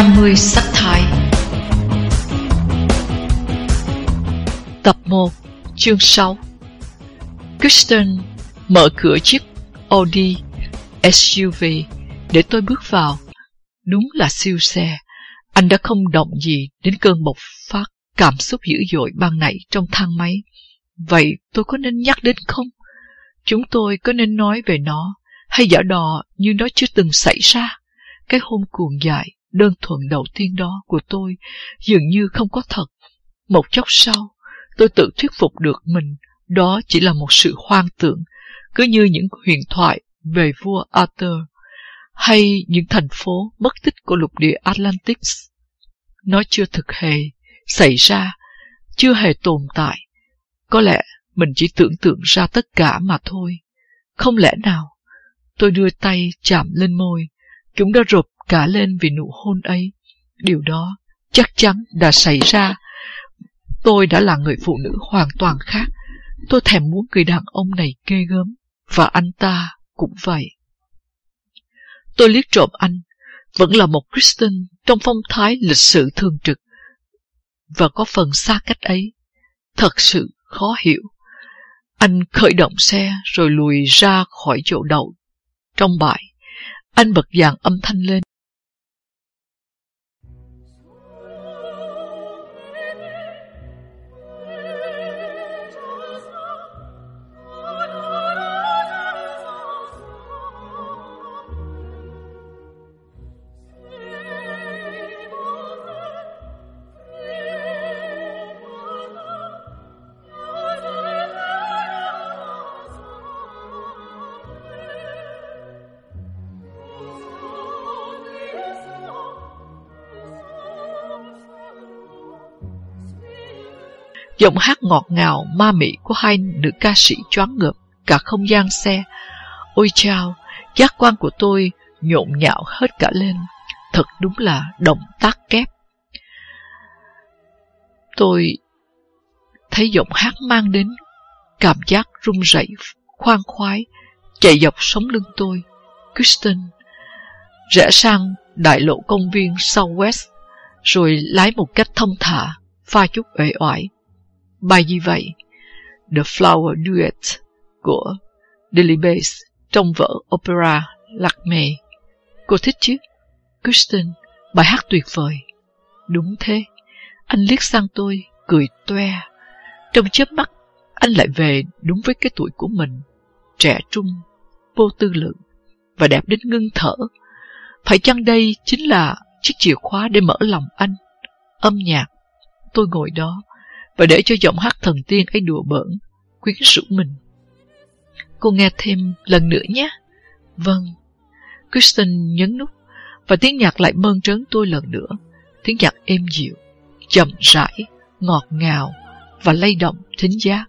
50 sắc thái Tập 1 Chương 6 Kristen mở cửa chiếc Audi SUV để tôi bước vào. Đúng là siêu xe. Anh đã không động gì đến cơn bộc phát cảm xúc dữ dội ban nãy trong thang máy. Vậy tôi có nên nhắc đến không? Chúng tôi có nên nói về nó hay giả đò như nó chưa từng xảy ra? Cái hôm cuồng dại, đơn thuần đầu tiên đó của tôi dường như không có thật. Một chốc sau, tôi tự thuyết phục được mình đó chỉ là một sự hoang tưởng, cứ như những huyền thoại về vua Arthur hay những thành phố mất tích của lục địa Atlantic. Nó chưa thực hề xảy ra, chưa hề tồn tại. Có lẽ mình chỉ tưởng tượng ra tất cả mà thôi. Không lẽ nào? Tôi đưa tay chạm lên môi, chúng đã rụp cả lên vì nụ hôn ấy. Điều đó chắc chắn đã xảy ra. Tôi đã là người phụ nữ hoàn toàn khác. Tôi thèm muốn người đàn ông này ghê gớm, và anh ta cũng vậy. Tôi liếc trộm anh, vẫn là một Kristen trong phong thái lịch sự thường trực, và có phần xa cách ấy. Thật sự khó hiểu. Anh khởi động xe rồi lùi ra khỏi chỗ đậu. Trong bãi, anh bật dàn âm thanh lên. Giọng hát ngọt ngào, ma mị của hai nữ ca sĩ choáng ngợp cả không gian xe. Ôi chao, giác quan của tôi nhộn nhạo hết cả lên. Thật đúng là động tác kép. Tôi thấy giọng hát mang đến cảm giác run rẩy, khoan khoái, chạy dọc sống lưng tôi. Kristen rẽ sang đại lộ công viên Southwest, rồi lái một cách thông thả, pha chút uể oải. Bài gì vậy? The Flower Duet của Delibes trong vở opera Lạc Mề. Cô thích chứ? Kirsten? bài hát tuyệt vời. Đúng thế. Anh liếc sang tôi, cười toe. Trong chớp mắt, anh lại về đúng với cái tuổi của mình. Trẻ trung, vô tư lượng và đẹp đến ngưng thở. Phải chăng đây chính là chiếc chìa khóa để mở lòng anh? Âm nhạc. Tôi ngồi đó, và để cho giọng hát thần tiên ấy đùa bỡn, quyến rũ mình. Cô nghe thêm lần nữa nhé. Vâng. Kristen nhấn nút và tiếng nhạc lại mơn trớn tôi lần nữa. Tiếng nhạc êm dịu, chậm rãi, ngọt ngào và lay động thính giác.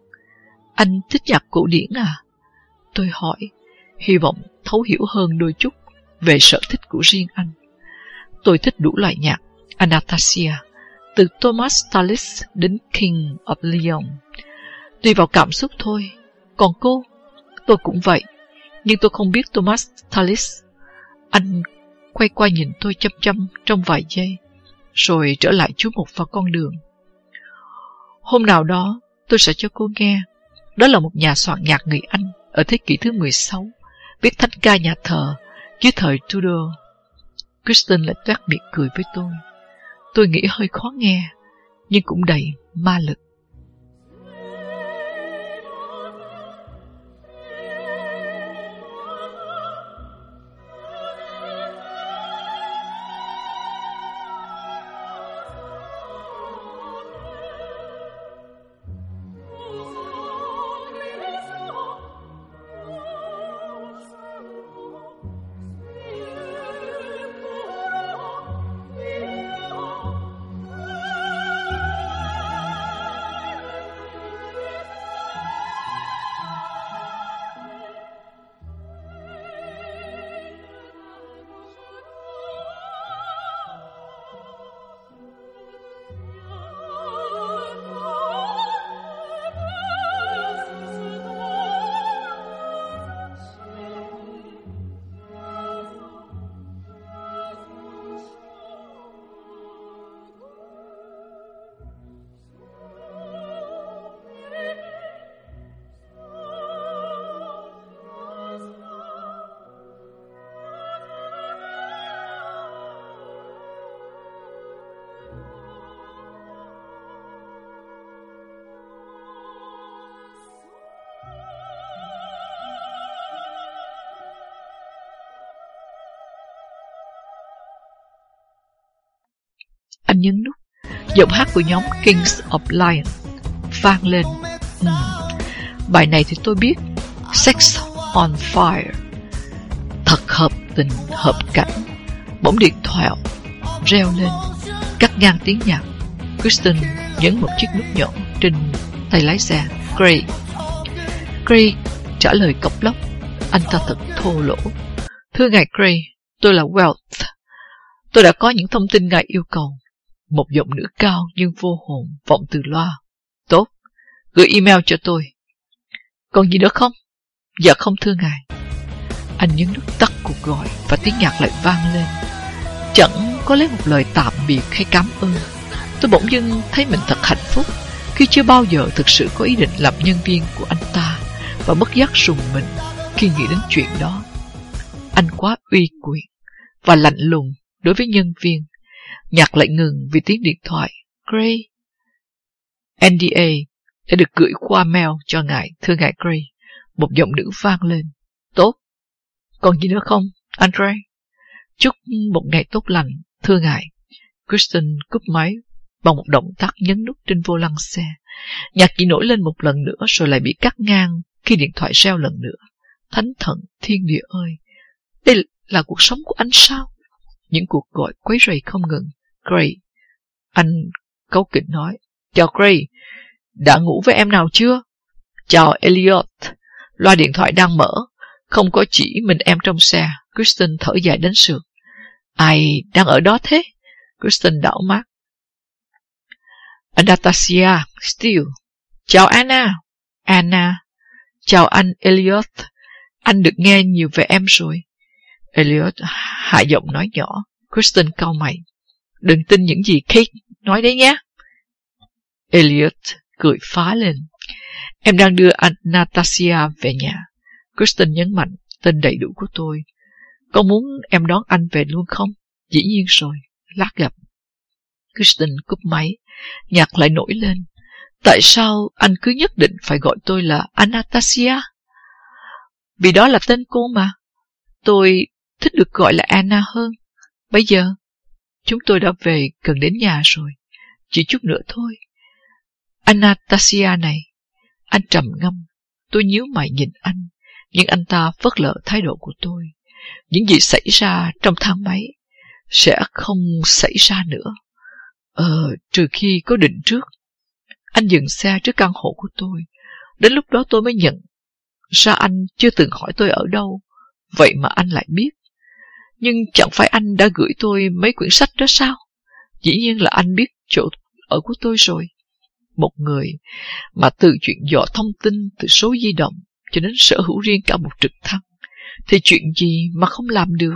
Anh thích nhạc cổ điển à? Tôi hỏi, hy vọng thấu hiểu hơn đôi chút về sở thích của riêng anh. Tôi thích đủ loại nhạc, Anastasia, từ Thomas Tallis đến King of Leon. Tùy vào cảm xúc thôi. Còn cô, tôi cũng vậy. Nhưng tôi không biết Thomas Tallis. Anh quay qua nhìn tôi chăm chăm trong vài giây, rồi trở lại chú một vào con đường. Hôm nào đó, tôi sẽ cho cô nghe. Đó là một nhà soạn nhạc người Anh ở thế kỷ thứ 16, viết thánh ca nhà thờ dưới thời Tudor. Kristen lại toát miệng cười với tôi. Tôi nghĩ hơi khó nghe, nhưng cũng đầy ma lực. Nhấn nút. Giọng hát của nhóm Kings of Lion vang lên. Ừ. Bài này thì tôi biết. Sex on Fire. Thật hợp tình, hợp cảnh. Bỗng điện thoại reo lên, cắt ngang tiếng nhạc. Kristen nhấn một chiếc nút nhỏ trên tay lái xe. Gray. Gray trả lời cọc lóc. Anh ta thật thô lỗ. Thưa ngài Gray, tôi là Wealth. Tôi đã có những thông tin ngài yêu cầu. Một giọng nữ cao nhưng vô hồn vọng từ loa. Tốt, gửi email cho tôi. Còn gì nữa không? Dạ không thưa ngài. Anh nhấn nút tắt cuộc gọi và tiếng nhạc lại vang lên. Chẳng có lấy một lời tạm biệt hay cảm ơn. Tôi bỗng dưng thấy mình thật hạnh phúc khi chưa bao giờ thực sự có ý định làm nhân viên của anh ta và bất giác sùng mình khi nghĩ đến chuyện đó. Anh quá uy quyền và lạnh lùng đối với nhân viên. Nhạc lại ngừng vì tiếng điện thoại. Gray. NDA đã được gửi qua mail cho ngài, thưa ngài Gray. Một giọng nữ vang lên. Tốt. Còn gì nữa không, Andre? Chúc một ngày tốt lành, thưa ngài. Kristen cúp máy bằng một động tác nhấn nút trên vô lăng xe. Nhạc chỉ nổi lên một lần nữa rồi lại bị cắt ngang khi điện thoại reo lần nữa. Thánh thần, thiên địa ơi! Đây là cuộc sống của anh sao? Những cuộc gọi quấy rầy không ngừng. Gray. Anh cấu kỉnh nói. Chào Gray. Đã ngủ với em nào chưa? Chào Elliot. Loa điện thoại đang mở. Không có chỉ mình em trong xe. Kristen thở dài đến sườn. Ai đang ở đó thế? Kristen đảo mắt. Anastasia, Steele. Chào Anna. Anna. Chào anh Elliot. Anh được nghe nhiều về em rồi. Elliot hạ giọng nói nhỏ. Kristen cau mày. Đừng tin những gì Kate nói đấy nhé. Elliot cười phá lên. Em đang đưa anh Natasha về nhà. Kristen nhấn mạnh tên đầy đủ của tôi. Có muốn em đón anh về luôn không? Dĩ nhiên rồi. Lát gặp. Kristen cúp máy. Nhạc lại nổi lên. Tại sao anh cứ nhất định phải gọi tôi là Anastasia? Vì đó là tên cô mà. Tôi thích được gọi là Anna hơn. Bây giờ, chúng tôi đã về gần đến nhà rồi. Chỉ chút nữa thôi. Anastasia này, anh trầm ngâm. Tôi nhíu mày nhìn anh, nhưng anh ta phớt lờ thái độ của tôi. Những gì xảy ra trong thang máy sẽ không xảy ra nữa. Ờ, trừ khi có định trước. Anh dừng xe trước căn hộ của tôi. Đến lúc đó tôi mới nhận ra anh chưa từng hỏi tôi ở đâu. Vậy mà anh lại biết. Nhưng chẳng phải anh đã gửi tôi mấy quyển sách đó sao? Dĩ nhiên là anh biết chỗ ở của tôi rồi. Một người mà từ chuyện dò thông tin từ số di động cho đến sở hữu riêng cả một trực thăng, thì chuyện gì mà không làm được?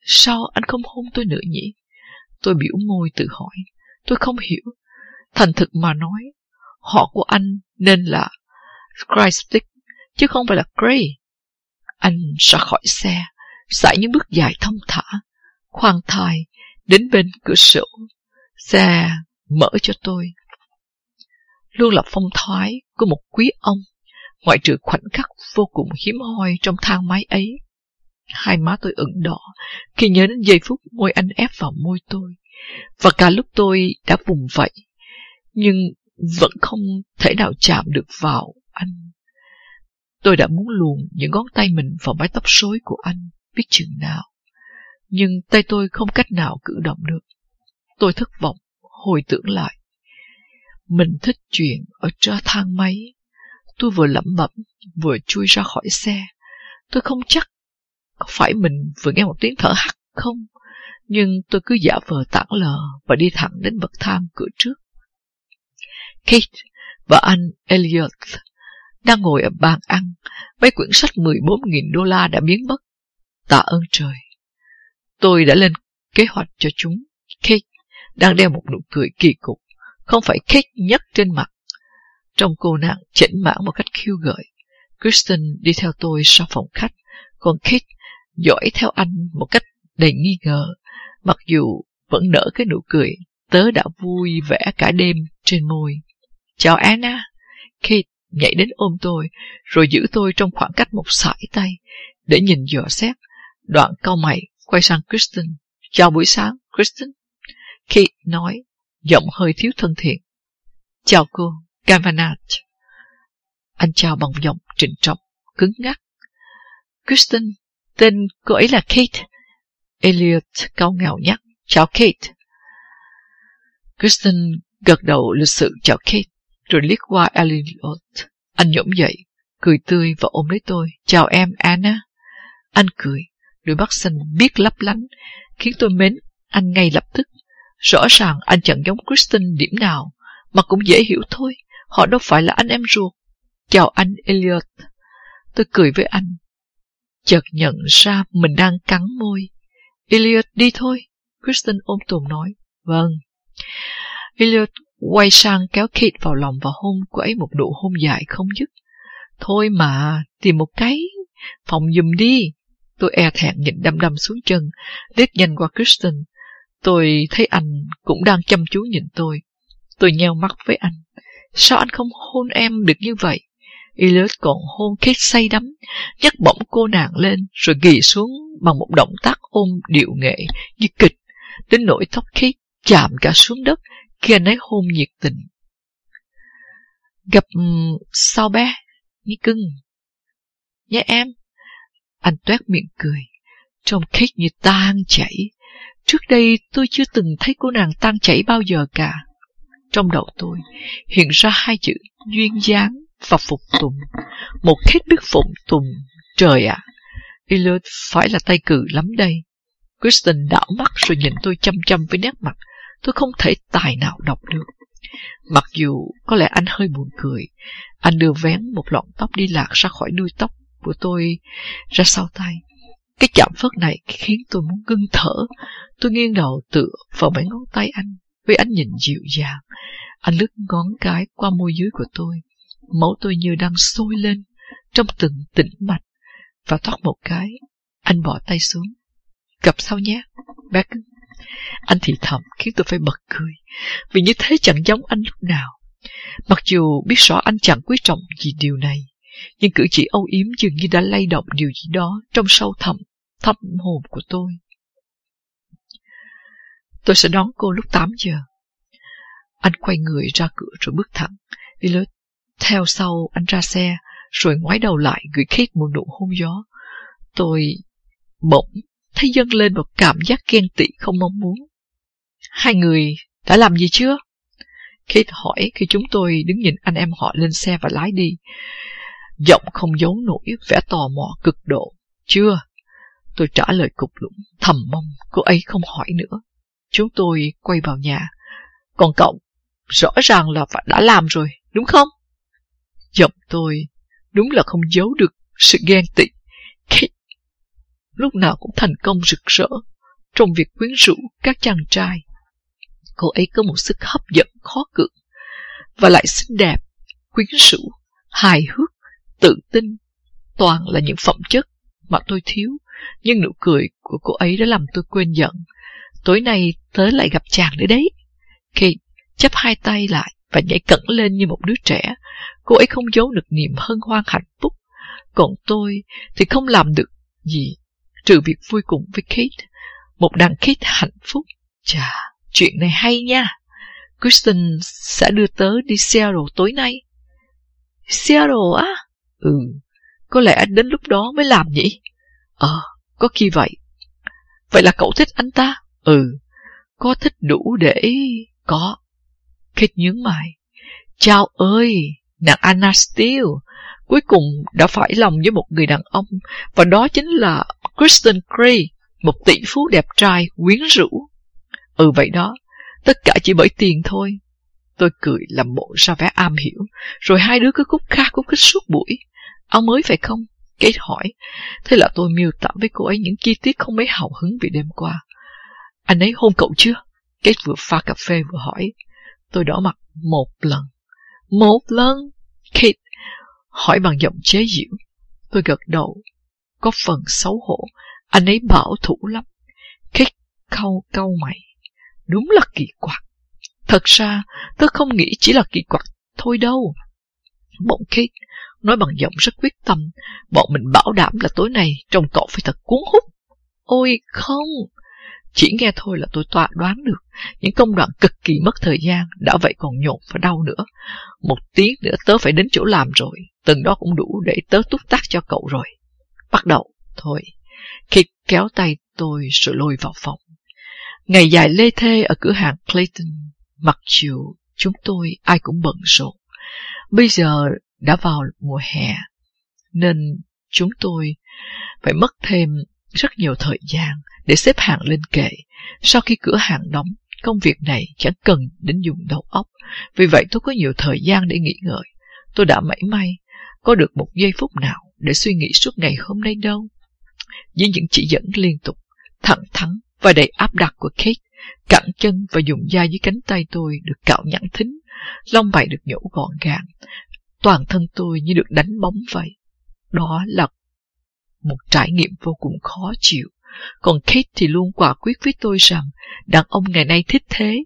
Sao anh không hôn tôi nữa nhỉ? Tôi biểu môi tự hỏi. Tôi không hiểu. Thành thực mà nói, họ của anh nên là Christic, chứ không phải là Gray. Anh ra khỏi xe, sải những bước dài thông thả, khoan thai, đến bên cửa sổ. Xe mở cho tôi. Luôn là phong thái của một quý ông, ngoại trừ khoảnh khắc vô cùng hiếm hoi trong thang máy ấy. Hai má tôi ửng đỏ khi nhớ đến giây phút môi anh ép vào môi tôi. Và cả lúc tôi đã vùng vẫy, nhưng vẫn không thể nào chạm được vào anh. Tôi đã muốn luồn những ngón tay mình vào mái tóc rối của anh, biết chừng nào. Nhưng tay tôi không cách nào cử động được. Tôi thất vọng, hồi tưởng lại. Mình thích chuyện ở trên thang máy. Tôi vừa lẩm bẩm, vừa chui ra khỏi xe. Tôi không chắc có phải mình vừa nghe một tiếng thở hắt không? Nhưng tôi cứ giả vờ tảng lờ và đi thẳng đến bậc thang cửa trước. Kate và anh Elliot đang ngồi ở bàn ăn, mấy quyển sách 14.000 đô la đã biến mất. Tạ ơn trời. Tôi đã lên kế hoạch cho chúng. Kate đang đeo một nụ cười kỳ cục, không phải Kate nhất trên mặt. Trong cô nàng chỉnh mãn một cách khiêu gợi, Kristen đi theo tôi sau phòng khách, còn Kate dõi theo anh một cách đầy nghi ngờ, mặc dù vẫn nở cái nụ cười tớ đã vui vẻ cả đêm trên môi. Chào Anna. Kate nhảy đến ôm tôi, rồi giữ tôi trong khoảng cách một sải tay, để nhìn dò xét. Đoạn cau mày, quay sang Kristen. Chào buổi sáng, Kristen. Kate nói, giọng hơi thiếu thân thiện. Chào cô, Gavanat. Anh chào bằng giọng trịnh trọng, cứng ngắc. Kristen, tên cô ấy là Kate. Elliot cao ngạo nhắc, chào Kate. Kristen gật đầu lịch sự chào Kate, rồi liếc qua Elliot. Anh nhổm dậy, cười tươi và ôm lấy tôi. Chào em, Anna. Anh cười, đôi mắt xanh biết lấp lánh, khiến tôi mến anh ngay lập tức. Rõ ràng anh chẳng giống Kristen điểm nào, mà cũng dễ hiểu thôi. Họ đâu phải là anh em ruột. Chào anh, Elliot. Tôi cười với anh. Chợt nhận ra mình đang cắn môi. Elliot đi thôi. Kristen ôm tồn nói. Vâng. Elliot quay sang kéo Kate vào lòng và hôn cô ấy một độ hôn dài không dứt. Thôi mà, tìm một cái phòng giùm đi. Tôi e thẹn nhìn đăm đăm xuống chân, liếc nhanh qua Kristen. Tôi thấy anh cũng đang chăm chú nhìn tôi. Tôi nheo mắt với anh. Sao anh không hôn em được như vậy? Elliot còn hôn Kate say đắm, nhấc bổng cô nàng lên rồi ghi xuống bằng một động tác ôm điệu nghệ như kịch, đến nỗi tóc Kate chạm cả xuống đất khi anh ấy hôn nhiệt tình. Gặp sao bé, như cưng. Nhé em. Anh toét miệng cười, trong Kate như tan chảy. Trước đây tôi chưa từng thấy cô nàng tan chảy bao giờ cả. Trong đầu tôi hiện ra hai chữ duyên dáng và phục tùng. Một kết biết phụng tùng. Trời ạ! À, Elliot phải là tay cừ lắm đây. Kristen đảo mắt rồi nhìn tôi chăm chăm với nét mặt. Tôi không thể tài nào đọc được. Mặc dù có lẽ anh hơi buồn cười, anh đưa vén một lọn tóc đi lạc ra khỏi đuôi tóc của tôi ra sau tay. Cái chạm phớt này khiến tôi muốn ngưng thở. Tôi nghiêng đầu tựa vào mấy ngón tay anh, với ánh nhìn dịu dàng. Anh lướt ngón cái qua môi dưới của tôi. Máu tôi như đang sôi lên trong từng tĩnh mạch. Và thoát một cái, anh bỏ tay xuống. Gặp sau nhé, bé cưng. Anh thì thầm khiến tôi phải bật cười, vì như thế chẳng giống anh lúc nào. Mặc dù biết rõ anh chẳng quý trọng gì điều này, nhưng cử chỉ âu yếm dường như đã lay động điều gì đó trong sâu thẳm, thâm hồn của tôi. Tôi sẽ đón cô lúc 8 giờ. Anh quay người ra cửa rồi bước thẳng. Villard theo sau anh ra xe, rồi ngoái đầu lại gửi Kate một nụ hôn gió. Tôi bỗng thấy dâng lên một cảm giác ghen tị không mong muốn. Hai người đã làm gì chưa? Kate hỏi khi chúng tôi đứng nhìn anh em họ lên xe và lái đi. Giọng không giấu nổi vẻ tò mò cực độ. Chưa. Tôi trả lời cục lũng, thầm mong cô ấy không hỏi nữa. Chúng tôi quay vào nhà. Còn cậu, rõ ràng là phải đã làm rồi, đúng không? Giọng tôi đúng là không giấu được sự ghen tị. khi, lúc nào cũng thành công rực rỡ trong việc quyến rũ các chàng trai. Cô ấy có một sức hấp dẫn khó cưỡng và lại xinh đẹp, quyến rũ, hài hước, tự tin. Toàn là những phẩm chất mà tôi thiếu, nhưng nụ cười của cô ấy đã làm tôi quên giận. Tối nay tớ lại gặp chàng nữa đấy. Kate chấp hai tay lại và nhảy cẩn lên như một đứa trẻ. Cô ấy không giấu được niềm hân hoan hạnh phúc. Còn tôi thì không làm được gì trừ việc vui cùng với Kate. Một đàn Kate hạnh phúc. Chà, chuyện này hay nha. Kristen sẽ đưa tớ đi Seattle tối nay. Seattle á? Ừ, có lẽ anh đến lúc đó mới làm nhỉ? Ờ, có khi vậy. Vậy là cậu thích anh ta? Ừ, có thích đủ để... Có. Kate nhướng mày. Chào ơi, nàng Anna Steele, cuối cùng đã phải lòng với một người đàn ông, và đó chính là Kristen Gray, một tỷ phú đẹp trai, quyến rũ. Ừ vậy đó, tất cả chỉ bởi tiền thôi. Tôi cười làm bộ ra vẻ am hiểu, rồi hai đứa cứ khúc kha khúc khích suốt buổi. Áo mới phải không? Kate hỏi. Thế là tôi miêu tả với cô ấy những chi tiết không mấy hào hứng vì đêm qua. Anh ấy hôn cậu chưa? Kate vừa pha cà phê vừa hỏi. Tôi đỏ mặt một lần. Một lần? Kate hỏi bằng giọng chế giễu. Tôi gật đầu, có phần xấu hổ, anh ấy bảo thủ lắm. Kate câu câu mày, đúng là kỳ quặc. Thật ra, tôi không nghĩ chỉ là kỳ quặc thôi đâu. Bỗng Kate nói bằng giọng rất quyết tâm, bọn mình bảo đảm là tối nay trông cậu phải thật cuốn hút. Ôi không, Chỉ nghe thôi là tôi tọa đoán được những công đoạn cực kỳ mất thời gian, đã vậy còn nhột và đau nữa. Một tiếng nữa tớ phải đến chỗ làm rồi, từng đó cũng đủ để tớ túc tác cho cậu rồi. Bắt đầu, thôi. Khi kéo tay tôi rồi lôi vào phòng. Ngày dài lê thê ở cửa hàng Clayton, mặc dù chúng tôi ai cũng bận rộn. Bây giờ đã vào mùa hè, nên chúng tôi phải mất thêm rất nhiều thời gian để xếp hàng lên kệ. Sau khi cửa hàng đóng, công việc này chẳng cần đến dùng đầu óc. Vì vậy tôi có nhiều thời gian để nghỉ ngơi. Tôi đã mảy may có được một giây phút nào để suy nghĩ suốt ngày hôm nay đâu. Với những chỉ dẫn liên tục, thẳng thắn và đầy áp đặt của Kate, cẳng chân và dùng da dưới cánh tay tôi được cạo nhẵn thính, lông mày được nhổ gọn gàng. Toàn thân tôi như được đánh bóng vậy. Đó là một trải nghiệm vô cùng khó chịu. Còn Kate thì luôn quả quyết với tôi rằng đàn ông ngày nay thích thế,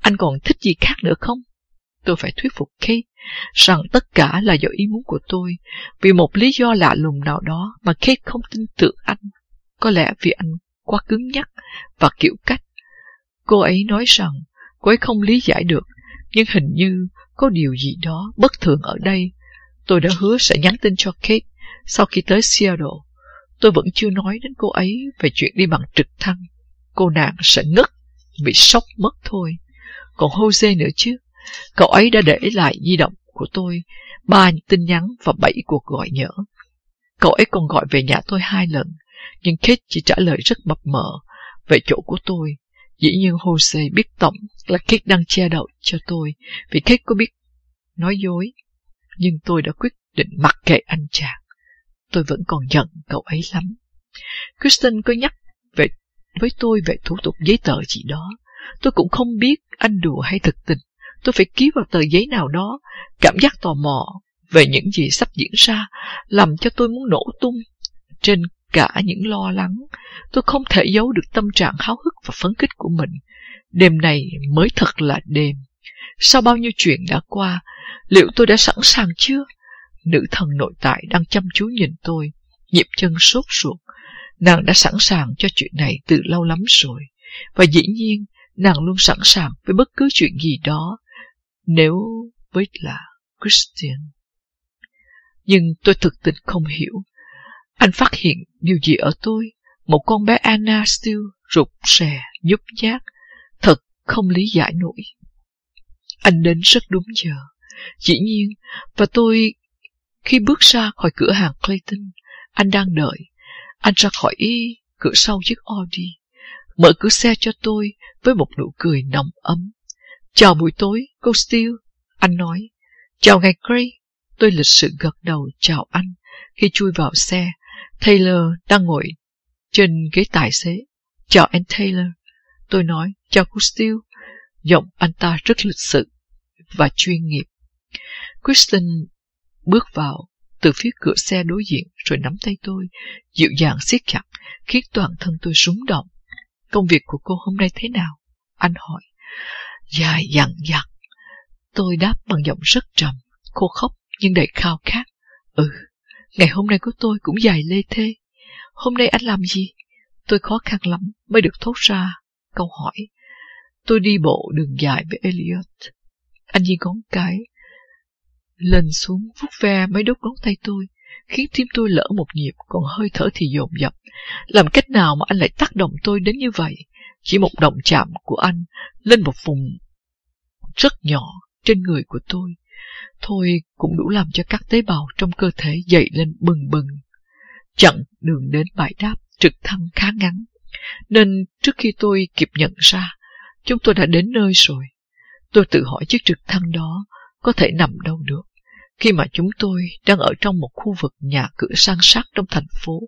anh còn thích gì khác nữa không? Tôi phải thuyết phục Kate rằng tất cả là do ý muốn của tôi, vì một lý do lạ lùng nào đó mà Kate không tin tưởng anh. Có lẽ vì anh quá cứng nhắc và kiểu cách. Cô ấy nói rằng cô ấy không lý giải được, nhưng hình như có điều gì đó bất thường ở đây. Tôi đã hứa sẽ nhắn tin cho Kate sau khi tới Seattle. Tôi vẫn chưa nói đến cô ấy về chuyện đi bằng trực thăng. Cô nàng sẽ ngất, bị sốc mất thôi. Còn Jose nữa chứ. Cậu ấy đã để lại di động của tôi ba tin nhắn và bảy cuộc gọi nhỡ. Cậu ấy còn gọi về nhà tôi hai lần, nhưng Kate chỉ trả lời rất mập mờ về chỗ của tôi. Dĩ nhiên Jose biết tổng là Kate đang che đậu cho tôi, vì Kate có biết nói dối. Nhưng tôi đã quyết định mặc kệ anh chàng. Tôi vẫn còn giận cậu ấy lắm. Kristen có nhắc về với tôi về thủ tục giấy tờ gì đó. Tôi cũng không biết anh đùa hay thực tình. Tôi phải ký vào tờ giấy nào đó. Cảm giác tò mò về những gì sắp diễn ra làm cho tôi muốn nổ tung. Trên cả những lo lắng, tôi không thể giấu được tâm trạng háo hức và phấn khích của mình. Đêm này mới thật là đêm. Sau bao nhiêu chuyện đã qua, liệu tôi đã sẵn sàng chưa? Nữ thần nội tại đang chăm chú nhìn tôi, nhịp chân sốt ruột. Nàng đã sẵn sàng cho chuyện này từ lâu lắm rồi. Và dĩ nhiên, nàng luôn sẵn sàng với bất cứ chuyện gì đó, nếu với là Christian. Nhưng tôi thực tình không hiểu. Anh phát hiện điều gì ở tôi? Một con bé Anna Steele rụt rè, nhút nhát. Thật không lý giải nổi. Anh đến rất đúng giờ. Dĩ nhiên, và tôi khi bước ra khỏi cửa hàng Clayton, anh đang đợi. Anh ra khỏi y cửa sau chiếc Audi, mở cửa xe cho tôi với một nụ cười nồng ấm. Chào buổi tối, cô Steele, anh nói. Chào ngày Gray, tôi lịch sự gật đầu chào anh khi chui vào xe. Taylor đang ngồi trên ghế tài xế. Chào anh Taylor. Tôi nói, chào cô Steele. Giọng anh ta rất lịch sự và chuyên nghiệp. Kristen bước vào từ phía cửa xe đối diện rồi nắm tay tôi, dịu dàng siết chặt, khiến toàn thân tôi rúng động. Công việc của cô hôm nay thế nào? Anh hỏi. Dài dặn dặn. Tôi đáp bằng giọng rất trầm, khô khóc nhưng đầy khao khát. Ừ, ngày hôm nay của tôi cũng dài lê thê. Hôm nay anh làm gì? Tôi khó khăn lắm mới được thốt ra câu hỏi. Tôi đi bộ đường dài với Elliot. Anh di ngón cái, lên xuống vuốt ve mấy đốt ngón tay tôi, khiến tim tôi lỡ một nhịp, còn hơi thở thì dồn dập. Làm cách nào mà anh lại tác động tôi đến như vậy? Chỉ một động chạm của anh lên một vùng rất nhỏ trên người của tôi. Thôi cũng đủ làm cho các tế bào trong cơ thể dậy lên bừng bừng. Chặn đường đến bãi đáp trực thăng khá ngắn, nên trước khi tôi kịp nhận ra, chúng tôi đã đến nơi rồi. Tôi tự hỏi chiếc trực thăng đó có thể nằm đâu được khi mà chúng tôi đang ở trong một khu vực nhà cửa sang sát trong thành phố,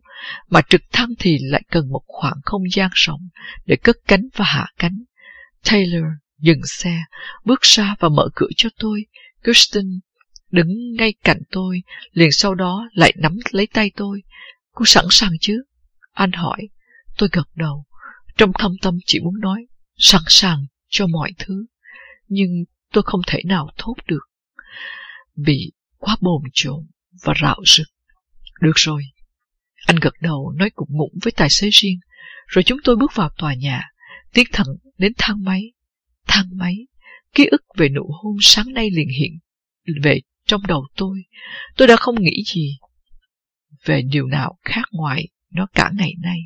mà trực thăng thì lại cần một khoảng không gian rộng để cất cánh và hạ cánh. Taylor dừng xe, bước ra và mở cửa cho tôi. Kirsten đứng ngay cạnh tôi, liền sau đó lại nắm lấy tay tôi. Cô sẵn sàng chứ? Anh hỏi. Tôi gật đầu. Trong thâm tâm chỉ muốn nói, sẵn sàng cho mọi thứ. Nhưng tôi không thể nào thốt được bị quá bồn chồn và rạo rực. Được rồi. Anh gật đầu nói cục ngủng với tài xế riêng, rồi chúng tôi bước vào tòa nhà. tiến thẳng đến thang máy. Thang máy, ký ức về nụ hôn sáng nay liền hiện về trong đầu tôi. Tôi đã không nghĩ gì về điều nào khác ngoài nó cả ngày nay.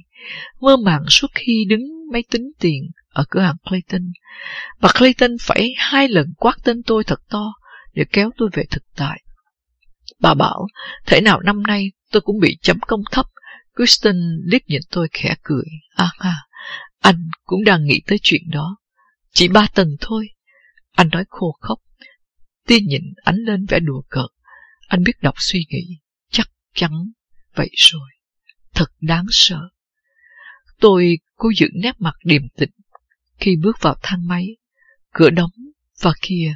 Mơ màng suốt khi đứng máy tính tiền ở cửa hàng Clayton. Và Clayton phải hai lần quát tên tôi thật to để kéo tôi về thực tại. Bà bảo, thể nào năm nay tôi cũng bị chấm công thấp. Kristen liếc nhìn tôi khẽ cười. À ha, anh cũng đang nghĩ tới chuyện đó. Chỉ ba tầng thôi. Anh nói khô khóc. Tia nhìn ánh lên vẻ đùa cợt. Anh biết đọc suy nghĩ. Chắc chắn vậy rồi. Thật đáng sợ. Tôi cố giữ nét mặt điềm tĩnh khi bước vào thang máy. Cửa đóng và kia,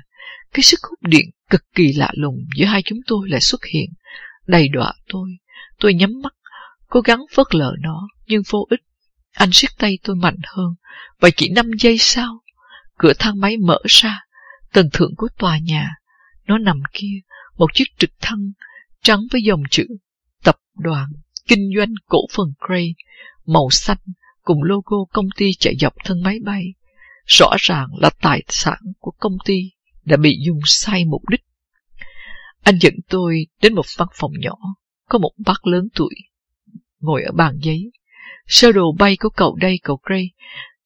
cái sức hút điện cực kỳ lạ lùng giữa hai chúng tôi lại xuất hiện, đầy đọa tôi. Tôi nhắm mắt, cố gắng phớt lờ nó, nhưng vô ích. Anh siết tay tôi mạnh hơn, và chỉ 5 giây sau, cửa thang máy mở ra, tầng thượng của tòa nhà. Nó nằm kia, một chiếc trực thăng trắng với dòng chữ Tập đoàn Kinh doanh Cổ phần Gray, màu xanh cùng logo công ty chạy dọc thân máy bay. Rõ ràng là tài sản của công ty đã bị dùng sai mục đích. Anh dẫn tôi đến một văn phòng nhỏ, có một bác lớn tuổi, ngồi ở bàn giấy. Sơ đồ bay của cậu đây, cậu Gray.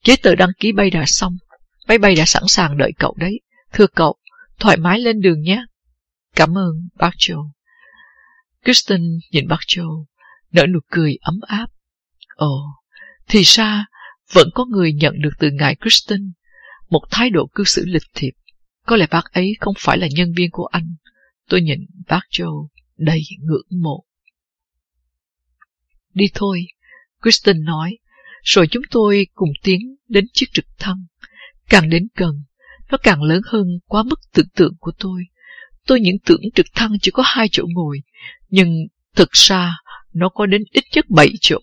Giấy tờ đăng ký bay đã xong, máy bay đã sẵn sàng đợi cậu đấy. Thưa cậu, thoải mái lên đường nhé. Cảm ơn, bác Châu Kristen nhìn bác Châu nở nụ cười ấm áp. Ồ, thì ra vẫn có người nhận được từ ngài Kristen một thái độ cư xử lịch thiệp. Có lẽ bác ấy không phải là nhân viên của anh. Tôi nhìn bác Châu đầy ngưỡng mộ. Đi thôi, Kristen nói, rồi chúng tôi cùng tiến đến chiếc trực thăng. Càng đến gần, nó càng lớn hơn quá mức tưởng tượng của tôi. Tôi những tưởng trực thăng chỉ có hai chỗ ngồi, nhưng thực ra nó có đến ít nhất bảy chỗ.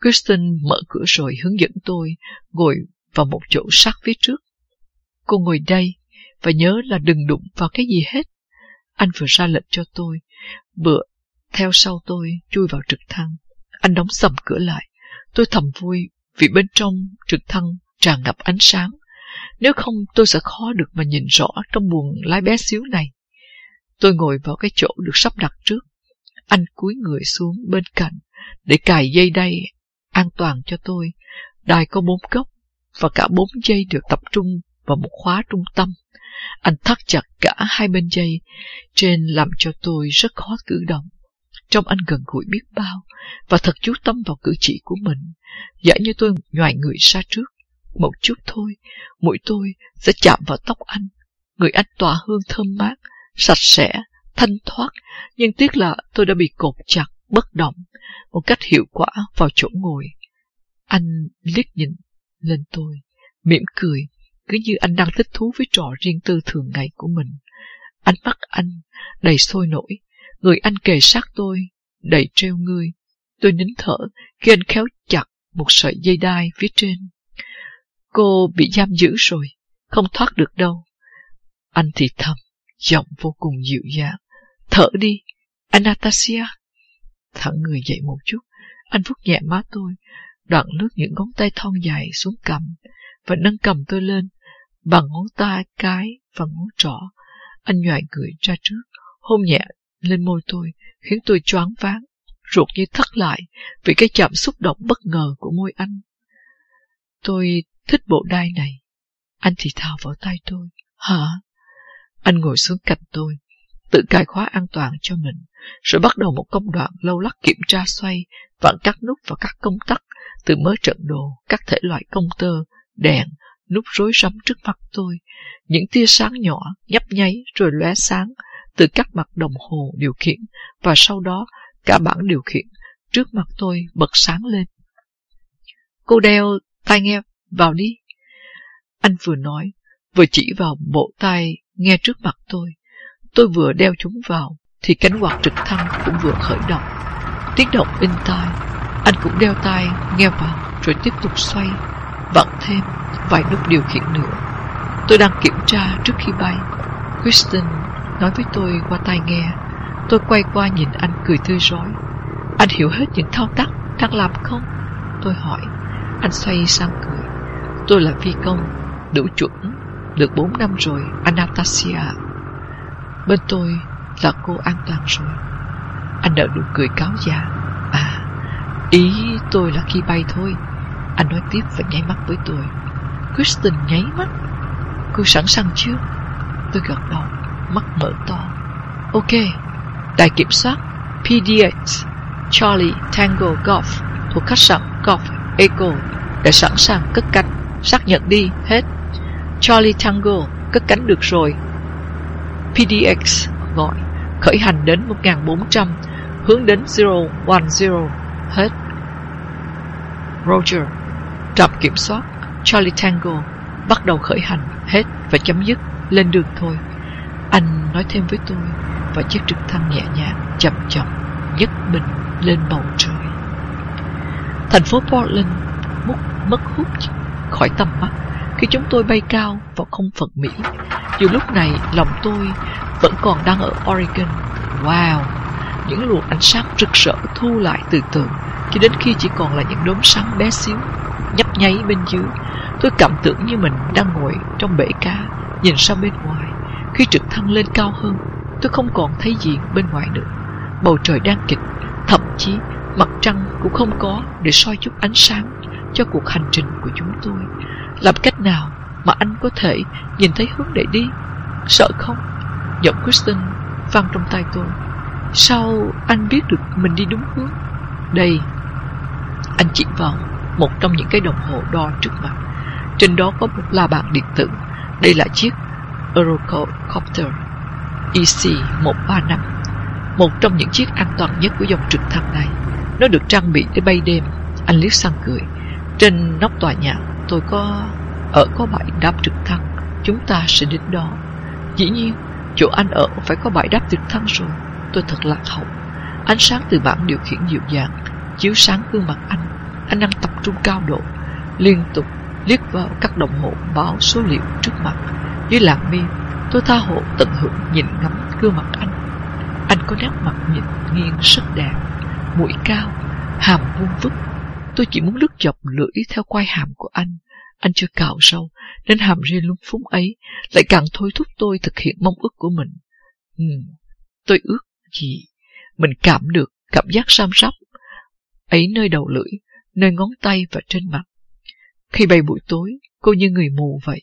Kristen mở cửa rồi hướng dẫn tôi ngồi vào một chỗ sát phía trước. Cô ngồi đây và nhớ là đừng đụng vào cái gì hết. Anh vừa ra lệnh cho tôi, bữa theo sau tôi chui vào trực thăng. Anh đóng sầm cửa lại. Tôi thầm vui vì bên trong trực thăng tràn ngập ánh sáng. Nếu không tôi sẽ khó được mà nhìn rõ trong buồng lái bé xíu này. Tôi ngồi vào cái chỗ được sắp đặt trước. Anh cúi người xuống bên cạnh để cài dây đay an toàn cho tôi. Đài có bốn góc và cả bốn dây được tập trung vào một khóa trung tâm. Anh thắt chặt cả hai bên dây, trên làm cho tôi rất khó cử động. Trong anh gần gũi biết bao, và thật chú tâm vào cử chỉ của mình. Giả như tôi nhòi người ra trước, một chút thôi, mũi tôi sẽ chạm vào tóc anh. Người anh tỏa hương thơm mát, sạch sẽ, thanh thoát, nhưng tiếc là tôi đã bị cột chặt, bất động, một cách hiệu quả vào chỗ ngồi. Anh liếc nhìn lên tôi, mỉm cười, cứ như anh đang thích thú với trò riêng tư thường ngày của mình. Ánh mắt anh đầy sôi nổi, người anh kề sát tôi, đầy treo ngươi. Tôi nín thở khi anh khéo chặt một sợi dây đai phía trên. Cô bị giam giữ rồi, không thoát được đâu. Anh thì thầm, giọng vô cùng dịu dàng. Thở đi, Anastasia. Thẳng người dậy một chút, anh vuốt nhẹ má tôi, đoạn lướt những ngón tay thon dài xuống cầm và nâng cầm tôi lên bằng ngón tay cái và ngón trỏ. Anh nhòi người ra trước, hôn nhẹ lên môi tôi, khiến tôi choáng váng, ruột như thắt lại vì cái chạm xúc động bất ngờ của môi anh. Tôi thích bộ đai này. Anh thì thào vào tay tôi. Hả? Anh ngồi xuống cạnh tôi, tự cài khóa an toàn cho mình, rồi bắt đầu một công đoạn lâu lắc kiểm tra xoay, vặn các nút và các công tắc, từ mới trận đồ, các thể loại công tơ, đèn, nút rối rắm trước mặt tôi. Những tia sáng nhỏ, nhấp nháy rồi lóe sáng từ các mặt đồng hồ điều khiển và sau đó cả bảng điều khiển trước mặt tôi bật sáng lên. Cô đeo tai nghe vào đi. Anh vừa nói, vừa chỉ vào bộ tai nghe trước mặt tôi. Tôi vừa đeo chúng vào, thì cánh quạt trực thăng cũng vừa khởi động. Tiếng động in tai, anh cũng đeo tai nghe vào rồi tiếp tục xoay, vặn thêm vài nút điều khiển nữa. Tôi đang kiểm tra trước khi bay. Kristen nói với tôi qua tai nghe. Tôi quay qua nhìn anh cười tươi rói. Anh hiểu hết những thao tác đang làm không? Tôi hỏi. Anh xoay sang cười. Tôi là phi công, đủ chuẩn, được 4 năm rồi, Anastasia. Bên tôi là cô an toàn rồi. Anh nợ nụ cười cáo già. À, ý tôi là khi bay thôi. Anh nói tiếp và nháy mắt với tôi. Kristen nháy mắt. Cô sẵn sàng chưa? Tôi gật đầu, mắt mở to. Ok, đài kiểm soát PDX Charlie Tango Golf thuộc khách sạn Golf Echo đã sẵn sàng cất cánh. Xác nhận đi, hết. Charlie Tango cất cánh được rồi. PDX gọi khởi hành đến 1400 hướng đến 010 hết. Roger trạm kiểm soát Charlie Tango bắt đầu khởi hành hết và chấm dứt lên đường thôi. Anh nói thêm với tôi và chiếc trực thăng nhẹ nhàng chậm chậm nhấc mình lên bầu trời. Thành phố Portland mất, mất hút khỏi tầm mắt khi chúng tôi bay cao vào không phận Mỹ. Dù lúc này lòng tôi vẫn còn đang ở Oregon. Wow! Những luồng ánh sáng rực rỡ thu lại từ từ cho đến khi chỉ còn là những đốm sáng bé xíu nhấp nháy bên dưới. Tôi cảm tưởng như mình đang ngồi trong bể cá nhìn ra bên ngoài. Khi trực thăng lên cao hơn, tôi không còn thấy gì bên ngoài nữa. Bầu trời đang kịch, thậm chí mặt trăng cũng không có để soi chút ánh sáng cho cuộc hành trình của chúng tôi. Làm cách nào mà anh có thể nhìn thấy hướng để đi? Sợ không? Giọng Kristen vang trong tay tôi. Sao anh biết được mình đi đúng hướng? Đây, anh chỉ vào một trong những cái đồng hồ đo trước mặt. Trên đó có một la bàn điện tử. Đây là chiếc Eurocopter EC-135, một trong những chiếc an toàn nhất của dòng trực thăng này. Nó được trang bị để bay đêm. Anh liếc sang cười. Trên nóc tòa nhà, tôi có ở có bãi đáp trực thăng. Chúng ta sẽ đến đó. Dĩ nhiên, chỗ anh ở phải có bãi đáp trực thăng rồi. Tôi thật lạc hậu. Ánh sáng từ bảng điều khiển dịu dàng chiếu sáng gương mặt anh. Anh đang tập trung cao độ, liên tục liếc vào các đồng hồ báo số liệu trước mặt. Dưới làng mi, tôi tha hồ tận hưởng nhìn ngắm gương mặt anh. Anh có nét mặt nhìn nghiêng rất đẹp, mũi cao, hàm vuông vức. Tôi chỉ muốn lướt dọc lưỡi theo quai hàm của anh. Anh chưa cạo sâu, nên hàm ria lúng phúng ấy lại càng thôi thúc tôi thực hiện mong ước của mình. Ừ, tôi ước gì? Mình cảm được cảm giác sam sóc ấy nơi đầu lưỡi, nơi ngón tay và trên mặt. Khi bay buổi tối, cô như người mù vậy.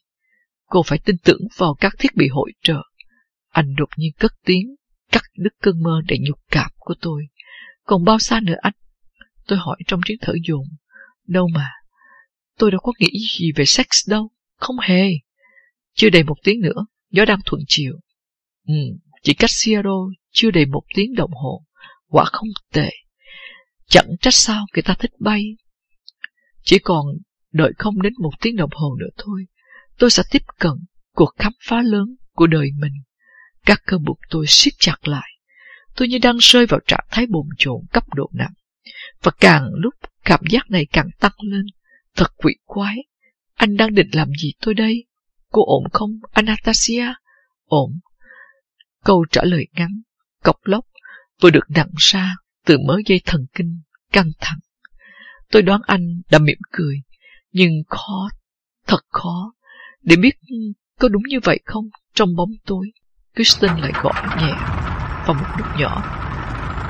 Cô phải tin tưởng vào các thiết bị hỗ trợ. Anh đột nhiên cất tiếng, cắt đứt cơn mơ để nhục cảm của tôi. Còn bao xa nữa anh? Tôi hỏi trong tiếng thở dồn. Đâu mà, tôi đâu có nghĩ gì về sex đâu. Không hề. Chưa đầy một tiếng nữa, gió đang thuận chiều. Ừ, chỉ cách Seattle chưa đầy một tiếng đồng hồ. Quả không tệ. Chẳng trách sao người ta thích bay. Chỉ còn đợi không đến một tiếng đồng hồ nữa thôi, tôi sẽ tiếp cận cuộc khám phá lớn của đời mình. Các cơ bụng tôi siết chặt lại. Tôi như đang rơi vào trạng thái bồn chồn cấp độ nặng. Và càng lúc cảm giác này càng tăng lên. Thật quỷ quái. Anh đang định làm gì tôi đây? Cô ổn không, Anastasia? Ổn. Câu trả lời ngắn, cọc lóc, vừa được nặng ra từ mớ dây thần kinh căng thẳng. Tôi đoán anh đã mỉm cười, nhưng khó, thật khó, để biết có đúng như vậy không trong bóng tối. Kristen lại gọi nhẹ vào một lúc nhỏ.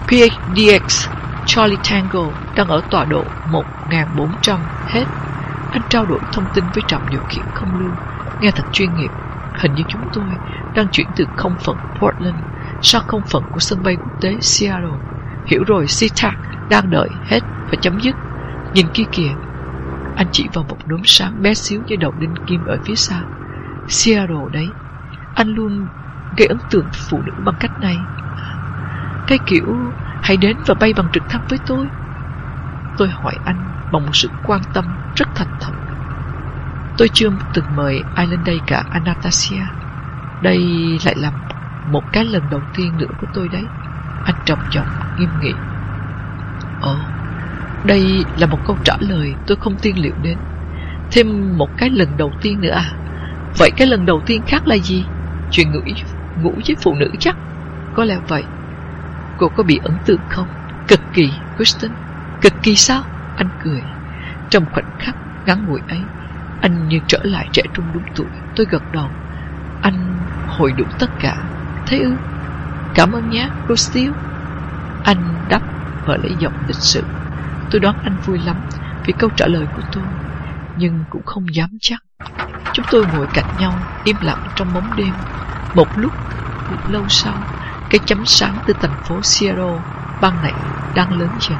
PHDX Charlie Tango đang ở tọa độ 1400 hết. Anh trao đổi thông tin với trạm điều khiển không lưu, nghe thật chuyên nghiệp. Hình như chúng tôi đang chuyển từ không phận Portland sang không phận của sân bay quốc tế Seattle. Hiểu rồi, SeaTac đang đợi hết và chấm dứt. Nhìn kia kìa, anh chỉ vào một đốm sáng bé xíu với đầu đinh kim ở phía xa. Seattle đấy. Anh luôn gây ấn tượng phụ nữ bằng cách này. Cái kiểu hãy đến và bay bằng trực thăng với tôi. Tôi hỏi anh bằng một sự quan tâm rất thành thật. Tôi chưa từng mời ai lên đây cả Anastasia. Đây lại là một cái lần đầu tiên nữa của tôi đấy. Anh trầm giọng nghiêm nghị. Ồ, đây là một câu trả lời tôi không tiên liệu đến. Thêm một cái lần đầu tiên nữa à? Vậy cái lần đầu tiên khác là gì? Chuyện ngủ, ngủ với phụ nữ chắc? Có lẽ vậy. Cô có bị ấn tượng không? Cực kỳ, Kristen. Cực kỳ sao? Anh cười. Trong khoảnh khắc ngắn ngủi ấy, Anh như trở lại trẻ trung đúng tuổi. Tôi gật đầu. Anh hồi đủ tất cả. Thế ư? Cảm ơn nhé, Rostil. Anh đáp và lấy giọng lịch sự. Tôi đoán anh vui lắm vì câu trả lời của tôi, nhưng cũng không dám chắc. Chúng tôi ngồi cạnh nhau, im lặng trong bóng đêm. Một lúc, một lâu sau, cái chấm sáng từ thành phố Seattle băng này đang lớn dần.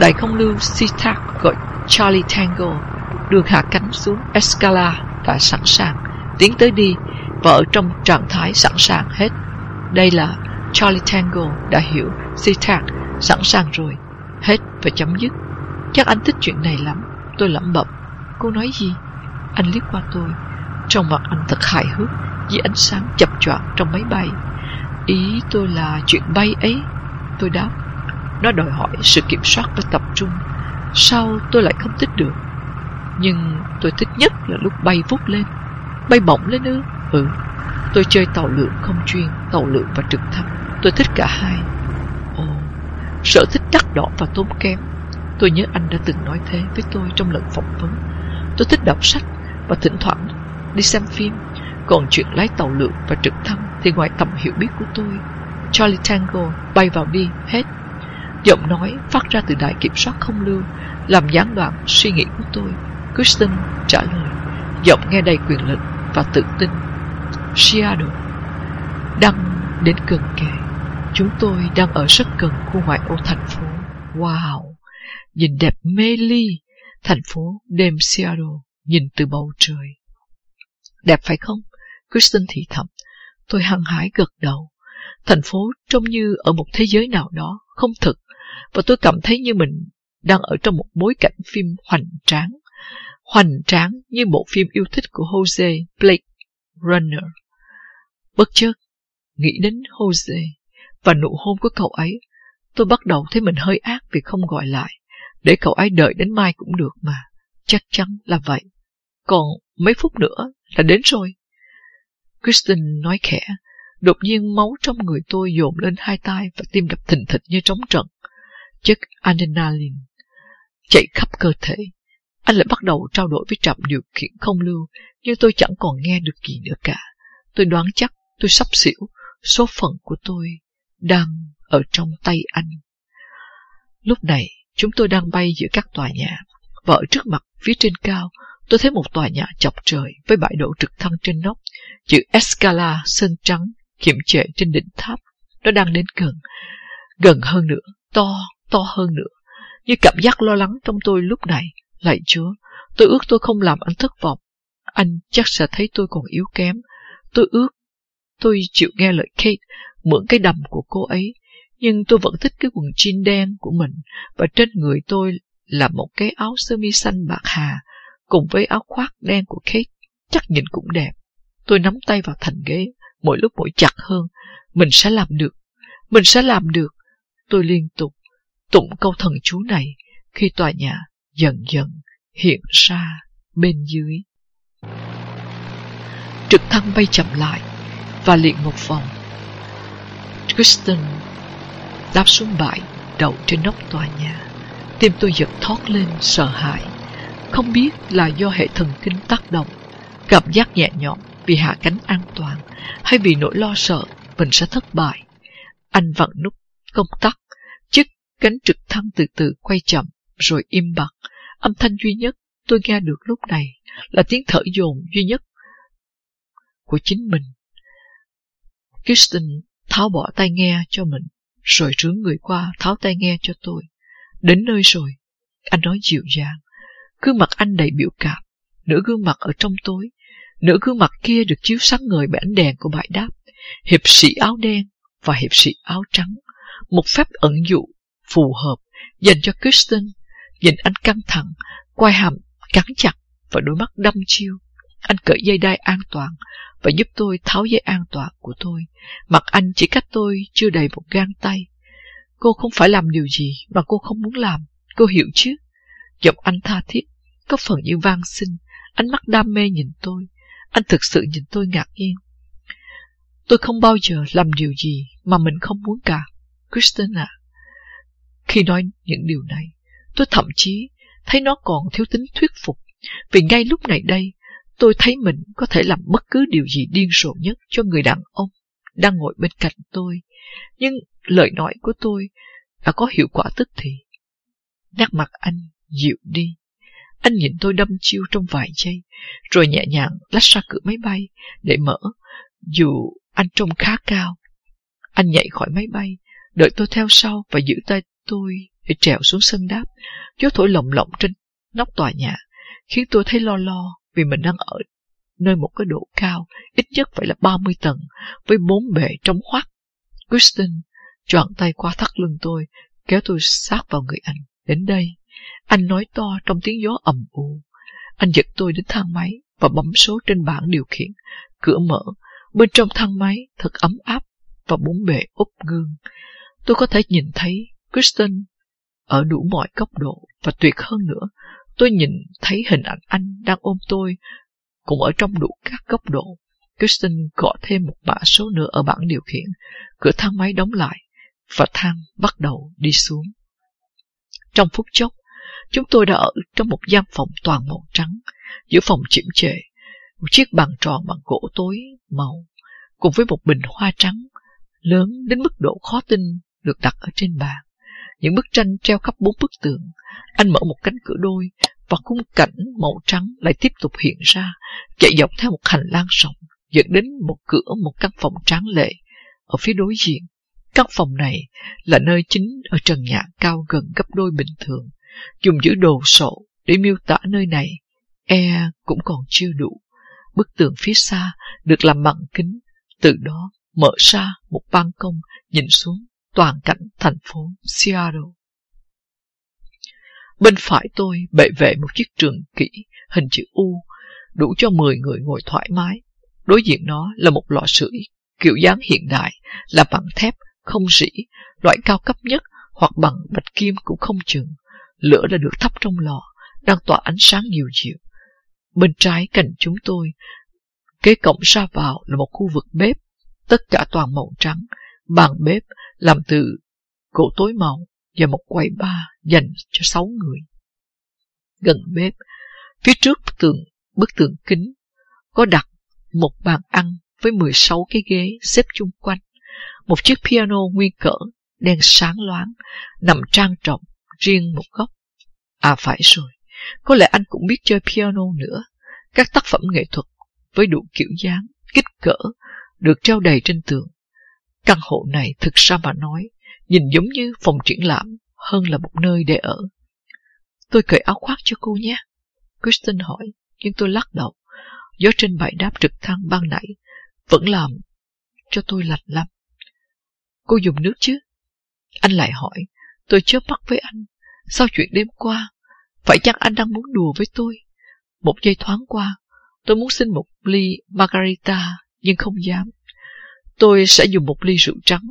Đại không lưu SeaTac gọi Charlie Tango đường hạ cánh xuống Escala đã sẵn sàng tiến tới đi và ở trong trạng thái sẵn sàng hết. Đây là Charlie Tango đã hiểu SeaTac sẵn sàng rồi, hết và chấm dứt. Chắc anh thích chuyện này lắm. Tôi lẩm bẩm. Cô nói gì? Anh liếc qua tôi. Trong mặt anh thật hài hước dưới ánh sáng chập choạng trong máy bay. Ý tôi là chuyện bay ấy. Tôi đáp. Nó đòi hỏi sự kiểm soát và tập trung. Sao tôi lại không thích được? Nhưng tôi thích nhất là lúc bay vút lên. Bay bổng lên ư? Ừ. Tôi chơi tàu lượn không chuyên, tàu lượn và trực thăng. Tôi thích cả hai. Ồ, sở thích đắt đỏ và tốn kém. Tôi nhớ anh đã từng nói thế với tôi trong lần phỏng vấn. Tôi thích đọc sách và thỉnh thoảng đi xem phim. Còn chuyện lái tàu lượn và trực thăng thì ngoài tầm hiểu biết của tôi, Charlie Tango bay vào đi hết. Giọng nói phát ra từ đài kiểm soát không lưu làm gián đoạn suy nghĩ của tôi. Kristen trả lời, giọng nghe đầy quyền lực và tự tin. Seattle đang đến gần kề. Chúng tôi đang ở rất gần khu ngoại ô thành phố. Wow! Nhìn đẹp mê ly, thành phố đêm Seattle, nhìn từ bầu trời. Đẹp phải không? Kristen thì thầm. Tôi hăng hái gật đầu. Thành phố trông như ở một thế giới nào đó, không thực, và tôi cảm thấy như mình đang ở trong một bối cảnh phim hoành tráng. Hoành tráng như bộ phim yêu thích của Jose Blake Runner. Bất chợt, nghĩ đến Jose và nụ hôn của cậu ấy, tôi bắt đầu thấy mình hơi ác vì không gọi lại. Để cậu ấy đợi đến mai cũng được mà. Chắc chắn là vậy. Còn mấy phút nữa là đến rồi. Kristen nói khẽ. Đột nhiên máu trong người tôi dồn lên hai tay và tim đập thình thịch như trống trận. Chất adrenaline chạy khắp cơ thể. Anh lại bắt đầu trao đổi với trạm điều khiển không lưu, nhưng tôi chẳng còn nghe được gì nữa cả. Tôi đoán chắc tôi sắp xỉu, số phận của tôi đang ở trong tay anh. Lúc này, chúng tôi đang bay giữa các tòa nhà, và ở trước mặt phía trên cao, tôi thấy một tòa nhà chọc trời với bãi đổ trực thăng trên nóc, chữ Escala sơn trắng kiểm trệ trên đỉnh tháp. Nó đang đến gần, gần hơn nữa, to, to hơn nữa. Như cảm giác lo lắng trong tôi lúc này, lạy Chúa, tôi ước tôi không làm anh thất vọng. Anh chắc sẽ thấy tôi còn yếu kém. Tôi ước tôi chịu nghe lời Kate, mượn cái đầm của cô ấy, nhưng tôi vẫn thích cái quần jean đen của mình và trên người tôi là một cái áo sơ mi xanh bạc hà cùng với áo khoác đen của Kate, chắc nhìn cũng đẹp. Tôi nắm tay vào thành ghế, mỗi lúc mỗi chặt hơn. Mình sẽ làm được, mình sẽ làm được. Tôi liên tục tụng câu thần chú này khi tòa nhà dần dần hiện ra bên dưới. Trực thăng bay chậm lại và liền một vòng. Kristen đáp xuống bãi đậu trên nóc tòa nhà. Tim tôi giật thoát lên sợ hãi. Không biết là do hệ thần kinh tác động, cảm giác nhẹ nhõm vì hạ cánh an toàn, hay vì nỗi lo sợ mình sẽ thất bại. Anh vặn nút công tắc, chiếc cánh trực thăng từ từ quay chậm, rồi im bặt. Âm thanh duy nhất tôi nghe được lúc này là tiếng thở dồn duy nhất của chính mình. Kirsten tháo bỏ tai nghe cho mình, rồi rướng người qua tháo tai nghe cho tôi. Đến nơi rồi, anh nói dịu dàng. Gương mặt anh đầy biểu cảm, nửa gương mặt ở trong tối, nửa gương mặt kia được chiếu sáng ngời bởi ánh đèn của bãi đáp. Hiệp sĩ áo đen và hiệp sĩ áo trắng, một phép ẩn dụ phù hợp dành cho Kristen. Nhìn anh căng thẳng, quai hàm cắn chặt và đôi mắt đâm chiêu. Anh cởi dây đai an toàn và giúp tôi tháo dây an toàn của tôi. Mặt anh chỉ cách tôi chưa đầy một gang tay. Cô không phải làm điều gì mà cô không muốn làm. Cô hiểu chứ? Giọng anh tha thiết, có phần như vang sinh, Ánh mắt đam mê nhìn tôi. Anh thực sự nhìn tôi ngạc nhiên. Tôi không bao giờ làm điều gì mà mình không muốn cả. Kristen à. Khi nói những điều này, tôi thậm chí thấy nó còn thiếu tính thuyết phục Vì ngay lúc này đây, tôi thấy mình có thể làm bất cứ điều gì điên rồ nhất cho người đàn ông đang ngồi bên cạnh tôi. Nhưng lời nói của tôi đã có hiệu quả tức thì. Nét mặt anh dịu đi. Anh nhìn tôi đâm chiêu trong vài giây, rồi nhẹ nhàng lách ra cửa máy bay để mở, dù anh trông khá cao. Anh nhảy khỏi máy bay, đợi tôi theo sau và giữ tay tôi để trèo xuống sân đáp. Gió thổi lồng lộng trên nóc tòa nhà, khiến tôi thấy lo lo vì mình đang ở nơi một cái độ cao, ít nhất phải là 30 tầng, với bốn bề trống khoác. Kristen choàng tay qua thắt lưng tôi, kéo tôi sát vào người anh. Đến đây, anh nói to trong tiếng gió ầm u. Anh giật tôi đến thang máy và bấm số trên bảng điều khiển. Cửa mở, bên trong thang máy thật ấm áp và bốn bề úp gương. Tôi có thể nhìn thấy Kristen ở đủ mọi góc độ và tuyệt hơn nữa, tôi nhìn thấy hình ảnh anh đang ôm tôi cũng ở trong đủ các góc độ. Kristen gõ thêm một mã số nữa ở bảng điều khiển, cửa thang máy đóng lại và thang bắt đầu đi xuống. Trong phút chốc, chúng tôi đã ở trong một giam phòng toàn màu trắng, giữa phòng chiếm trệ, một chiếc bàn tròn bằng gỗ tối màu, cùng với một bình hoa trắng lớn đến mức độ khó tin được đặt ở trên bàn. Những bức tranh treo khắp bốn bức tường. Anh mở một cánh cửa đôi và khung cảnh màu trắng lại tiếp tục hiện ra, chạy dọc theo một hành lang rộng, dẫn đến một cửa một căn phòng tráng lệ ở phía đối diện. Căn phòng này là nơi chính ở trần nhà cao gần gấp đôi bình thường, dùng chữ đồ sộ để miêu tả nơi này, e cũng còn chưa đủ. Bức tường phía xa được làm bằng kính, từ đó mở ra một ban công nhìn xuống toàn cảnh thành phố Seattle. Bên phải tôi bệ vệ một chiếc trường kỷ hình chữ U, đủ cho 10 người ngồi thoải mái. Đối diện nó là một lò sưởi kiểu dáng hiện đại, là bằng thép, không rỉ, loại cao cấp nhất hoặc bằng bạch kim cũng không chừng. Lửa đã được thắp trong lò, đang tỏa ánh sáng nhiều chiều. Bên trái cạnh chúng tôi, kế cổng ra vào là một khu vực bếp, tất cả toàn màu trắng, bàn bếp làm từ gỗ tối màu và một quầy bar dành cho sáu người. Gần bếp, phía trước tường bức tường kính, có đặt một bàn ăn với 16 cái ghế xếp chung quanh, một chiếc piano nguyên cỡ đen sáng loáng nằm trang trọng riêng một góc. À phải rồi, có lẽ anh cũng biết chơi piano nữa. Các tác phẩm nghệ thuật với đủ kiểu dáng, kích cỡ được treo đầy trên tường. Căn hộ này thực ra mà nói, nhìn giống như phòng triển lãm hơn là một nơi để ở. Tôi cởi áo khoác cho cô nhé. Kristen hỏi, nhưng tôi lắc đầu. Gió trên bãi đáp trực thăng ban nãy vẫn làm cho tôi lạnh lắm. Cô dùng nước chứ? Anh lại hỏi, tôi chớp mắt với anh. Sau chuyện đêm qua, phải chăng anh đang muốn đùa với tôi? Một giây thoáng qua, tôi muốn xin một ly margarita, nhưng không dám. Tôi sẽ dùng một ly rượu trắng.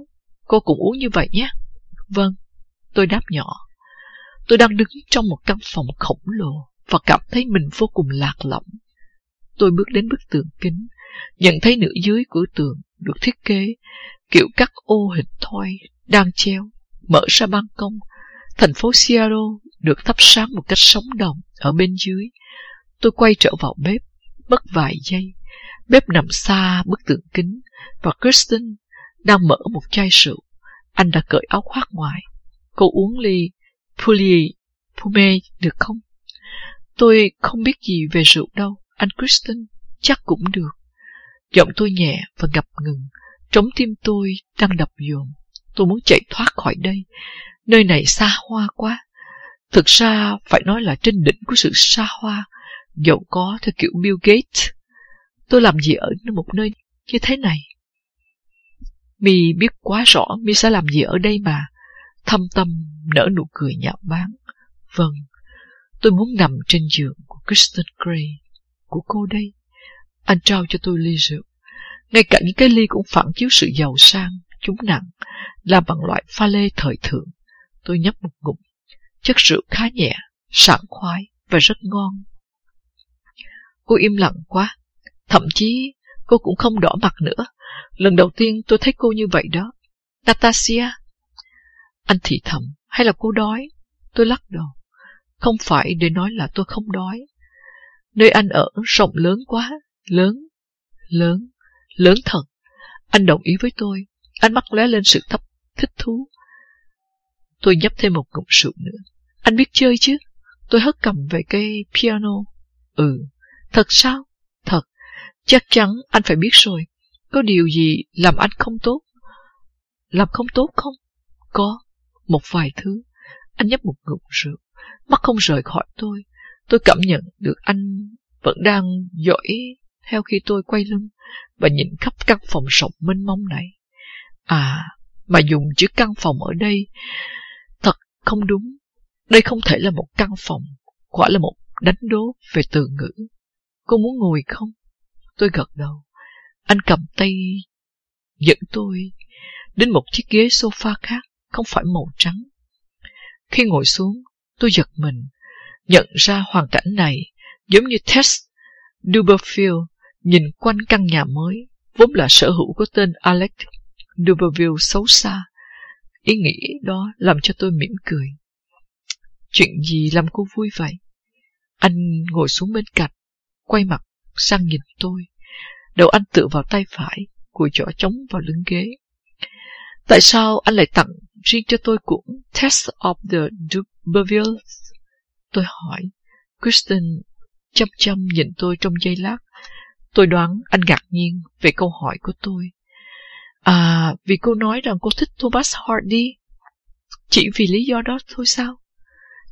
Cô cũng uống như vậy nhé. Vâng, tôi đáp nhỏ. Tôi đang đứng trong một căn phòng khổng lồ và cảm thấy mình vô cùng lạc lõng. Tôi bước đến bức tường kính, nhận thấy nửa dưới của tường được thiết kế kiểu các ô hình thoi đang treo, mở ra ban công. Thành phố Seattle được thắp sáng một cách sống động ở bên dưới. Tôi quay trở vào bếp, mất vài giây. Bếp nằm xa bức tường kính và Kristen đang mở một chai rượu. Anh đã cởi áo khoác ngoài. Cô uống ly Puli Pume được không? Tôi không biết gì về rượu đâu, anh Kristen, chắc cũng được. Giọng tôi nhẹ và ngập ngừng, trống tim tôi đang đập dồn. Tôi muốn chạy thoát khỏi đây, nơi này xa hoa quá. Thực ra phải nói là trên đỉnh của sự xa hoa, giàu có theo kiểu Bill Gates. Tôi làm gì ở một nơi như thế này? Mi biết quá rõ Mi sẽ làm gì ở đây mà. Thâm tâm nở nụ cười nhạo báng. Vâng, tôi muốn nằm trên giường của Kristen Gray, của cô đây. Anh trao cho tôi ly rượu. Ngay cả những cái ly cũng phản chiếu sự giàu sang, chúng nặng, làm bằng loại pha lê thời thượng. Tôi nhấp một ngụm. Chất rượu khá nhẹ, sảng khoái và rất ngon. Cô im lặng quá. Thậm chí cô cũng không đỏ mặt nữa. Lần đầu tiên tôi thấy cô như vậy đó. Natasha. Anh thì thầm, hay là cô đói? Tôi lắc đầu. Không phải để nói là tôi không đói. Nơi anh ở rộng lớn quá, lớn, lớn, lớn thật. Anh đồng ý với tôi. Anh mắt lóe lên sự thấp thích thú. Tôi nhấp thêm một ngụm rượu nữa. Anh biết chơi chứ? Tôi hất cầm về cây piano. Ừ, thật sao? Thật. Chắc chắn anh phải biết rồi. Có điều gì làm anh không tốt? Làm không tốt không? Có. Một vài thứ. Anh nhấp một ngụm rượu. Mắt không rời khỏi tôi. Tôi cảm nhận được anh vẫn đang dõi theo khi tôi quay lưng và nhìn khắp căn phòng rộng mênh mông này. À, mà dùng chữ căn phòng ở đây không đúng. Đây không thể là một căn phòng, quả là một đánh đố về từ ngữ. Cô muốn ngồi không? Tôi gật đầu. Anh cầm tay dẫn tôi đến một chiếc ghế sofa khác, không phải màu trắng. Khi ngồi xuống, tôi giật mình, nhận ra hoàn cảnh này giống như Tess Duberfield nhìn quanh căn nhà mới, vốn là sở hữu của tên Alex Duberville xấu xa. Ý nghĩ đó làm cho tôi mỉm cười. Chuyện gì làm cô vui vậy? Anh ngồi xuống bên cạnh, quay mặt sang nhìn tôi. Đầu anh tựa vào tay phải, cùi chỏ trống vào lưng ghế. Tại sao anh lại tặng riêng cho tôi cuốn Test of the Dubervilles? Tôi hỏi. Kristen chăm chăm nhìn tôi trong giây lát. Tôi đoán anh ngạc nhiên về câu hỏi của tôi. À, vì cô nói rằng cô thích Thomas Hardy. Chỉ vì lý do đó thôi sao?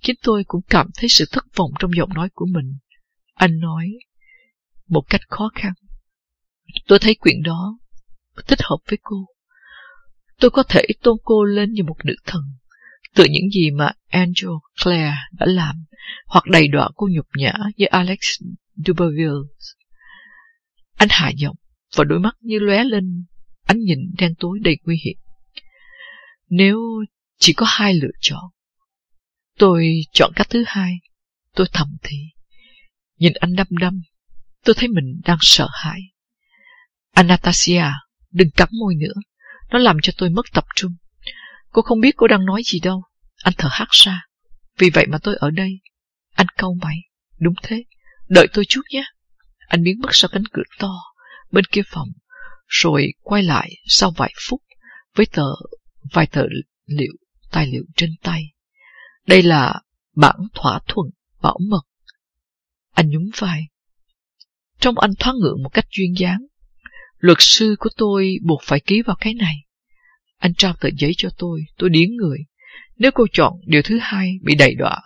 Chính tôi cũng cảm thấy sự thất vọng trong giọng nói của mình. Anh nói một cách khó khăn. Tôi thấy quyển đó thích hợp với cô. Tôi có thể tôn cô lên như một nữ thần, từ những gì mà Angel Clare đã làm, hoặc đầy đọa cô nhục nhã như Alex Duberville. Anh hạ giọng, và đôi mắt như lóe lên ánh nhìn đen tối đầy nguy hiểm. Nếu chỉ có hai lựa chọn, tôi chọn cách thứ hai. Tôi thầm thì. Nhìn anh đăm đăm, tôi thấy mình đang sợ hãi. Anastasia, đừng cắn môi nữa. Nó làm cho tôi mất tập trung. Cô không biết cô đang nói gì đâu. Anh thở hắt ra. Vì vậy mà tôi ở đây. Anh câu mày. Đúng thế. Đợi tôi chút nhé. Anh biến mất sau cánh cửa to bên kia phòng rồi quay lại sau vài phút với tờ vài tờ liệu tài liệu trên tay. Đây là bản thỏa thuận bảo mật. Anh nhún vai. Trong anh thoáng ngượng một cách duyên dáng. Luật sư của tôi buộc phải ký vào cái này. Anh trao tờ giấy cho tôi, tôi điến người. Nếu cô chọn điều thứ hai bị đầy đọa,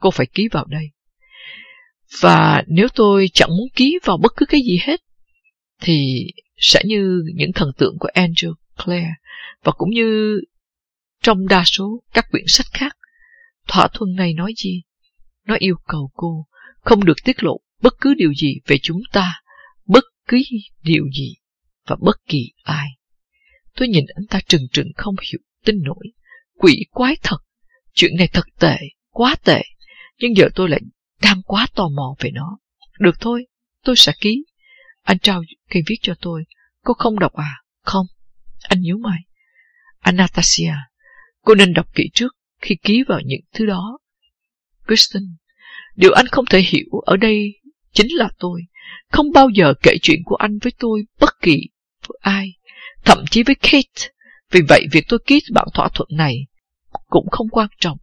cô phải ký vào đây. Và nếu tôi chẳng muốn ký vào bất cứ cái gì hết, thì sẽ như những thần tượng của Angel Clare và cũng như trong đa số các quyển sách khác. Thỏa thuận này nói gì? Nó yêu cầu cô không được tiết lộ bất cứ điều gì về chúng ta, bất cứ điều gì và bất kỳ ai. Tôi nhìn anh ta trừng trừng không hiểu tin nổi. Quỷ quái thật. Chuyện này thật tệ, quá tệ. Nhưng giờ tôi lại đang quá tò mò về nó. Được thôi, tôi sẽ ký. Anh trao cây viết cho tôi. Cô không đọc à? Không. Anh nhíu mày. Anastasia, cô nên đọc kỹ trước khi ký vào những thứ đó. Kristen, điều anh không thể hiểu ở đây chính là tôi không bao giờ kể chuyện của anh với tôi bất kỳ với ai, thậm chí với Kate. Vì vậy, việc tôi ký bản thỏa thuận này cũng không quan trọng.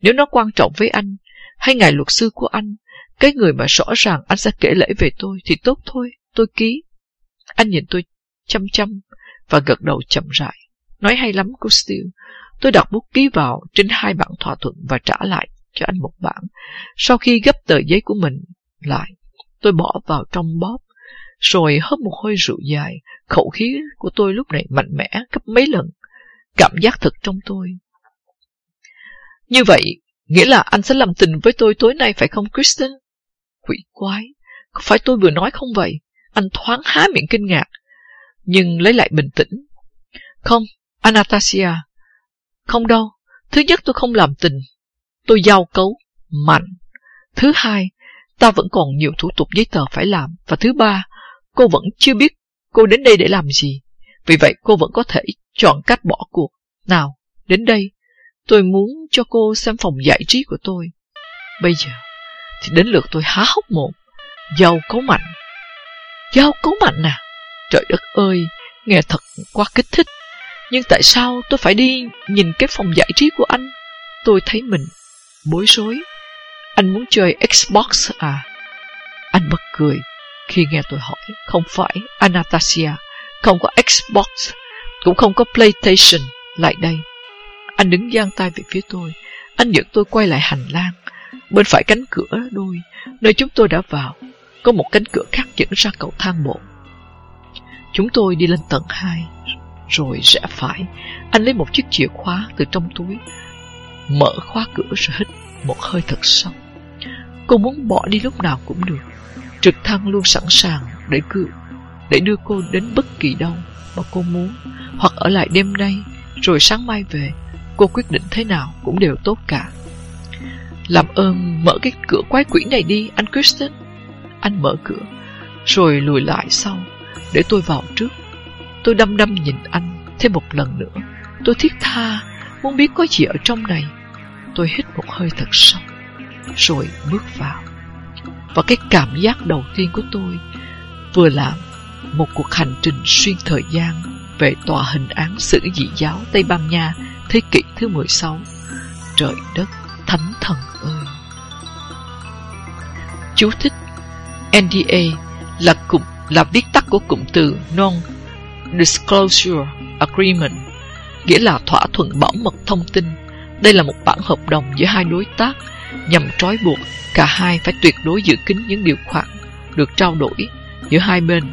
Nếu nó quan trọng với anh, hay ngài luật sư của anh, cái người mà rõ ràng anh sẽ kể lễ về tôi thì tốt thôi, tôi ký. Anh nhìn tôi chăm chăm và gật đầu chậm rãi. Nói hay lắm cô Steele. Tôi đặt bút ký vào trên hai bản thỏa thuận và trả lại cho anh một bản. Sau khi gấp tờ giấy của mình lại, tôi bỏ vào trong bóp, rồi hớp một hơi rượu dài. Khẩu khí của tôi lúc này mạnh mẽ gấp mấy lần. Cảm giác thật trong tôi. Như vậy, nghĩa là anh sẽ làm tình với tôi tối nay phải không Kristen? Quỷ quái, có phải tôi vừa nói không vậy? Anh thoáng há miệng kinh ngạc, nhưng lấy lại bình tĩnh. Không, Anastasia, không đâu. Thứ nhất tôi không làm tình. Tôi giao cấu, mạnh. Thứ hai, ta vẫn còn nhiều thủ tục giấy tờ phải làm. Và thứ ba, cô vẫn chưa biết cô đến đây để làm gì. Vì vậy cô vẫn có thể chọn cách bỏ cuộc. Nào, đến đây, tôi muốn cho cô xem phòng giải trí của tôi. Bây giờ, thì đến lượt tôi há hốc mồm. giàu cấu mạnh giao cấu mạnh à? Trời đất ơi, nghe thật quá kích thích. Nhưng tại sao tôi phải đi nhìn cái phòng giải trí của anh? Tôi thấy mình bối rối. Anh muốn chơi Xbox à? Anh bật cười khi nghe tôi hỏi. Không phải, Anastasia, không có Xbox, cũng không có PlayStation. Lại đây. Anh đứng giang tay về phía tôi. Anh dẫn tôi quay lại hành lang. Bên phải cánh cửa đôi, nơi chúng tôi đã vào, có một cánh cửa khác dẫn ra cầu thang bộ. Chúng tôi đi lên tầng 2, rồi rẽ phải. Anh lấy một chiếc chìa khóa từ trong túi, mở khóa cửa rồi hít một hơi thật sâu. Cô muốn bỏ đi lúc nào cũng được. Trực thăng luôn sẵn sàng để cự, để đưa cô đến bất kỳ đâu mà cô muốn, hoặc ở lại đêm nay, rồi sáng mai về. Cô quyết định thế nào cũng đều tốt cả. Làm ơn mở cái cửa quái quỷ này đi, anh Kristen. Anh mở cửa, rồi lùi lại sau, để tôi vào trước. Tôi đăm đăm nhìn anh thêm một lần nữa. Tôi thiết tha, muốn biết có gì ở trong này. Tôi hít một hơi thật sâu, rồi bước vào. Và cái cảm giác đầu tiên của tôi vừa làm một cuộc hành trình xuyên thời gian về tòa hình án xử dị giáo Tây Ban Nha thế kỷ thứ 16. Trời đất, thánh thần ơi! Chú thích NDA là cụm là viết tắt của cụm từ Non-Disclosure Agreement, nghĩa là thỏa thuận bảo mật thông tin. Đây là một bản hợp đồng giữa hai đối tác nhằm trói buộc cả hai phải tuyệt đối giữ kín những điều khoản được trao đổi giữa hai bên.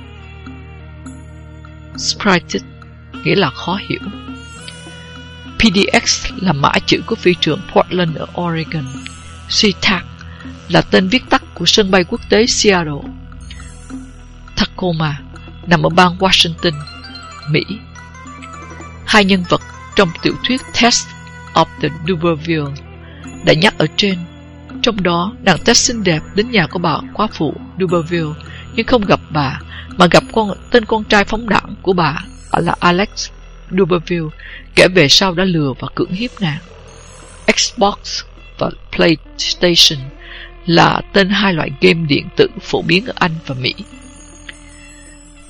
Sprited nghĩa là khó hiểu. PDX là mã chữ của phi trường Portland ở Oregon. SeaTac là tên viết tắt của sân bay quốc tế Seattle. Tacoma nằm ở bang Washington, Mỹ. Hai nhân vật trong tiểu thuyết Test of the Duberville đã nhắc ở trên. Trong đó, nàng Tess xinh đẹp đến nhà của bà quá phụ Duberville nhưng không gặp bà mà gặp con tên con trai phóng đảng của bà là Alex Duberville kể về sau đã lừa và cưỡng hiếp nàng. Xbox và PlayStation là tên hai loại game điện tử phổ biến ở Anh và Mỹ.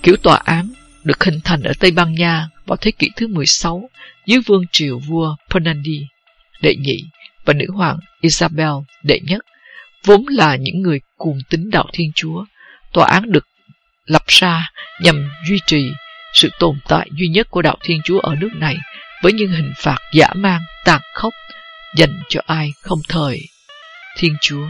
Kiểu tòa án được hình thành ở Tây Ban Nha vào thế kỷ thứ 16 dưới vương triều vua Fernandi đệ nhị và nữ hoàng Isabel đệ nhất, vốn là những người cuồng tín đạo Thiên Chúa. Tòa án được lập ra nhằm duy trì sự tồn tại duy nhất của đạo Thiên Chúa ở nước này với những hình phạt dã man, tàn khốc dành cho ai không thời Thiên Chúa.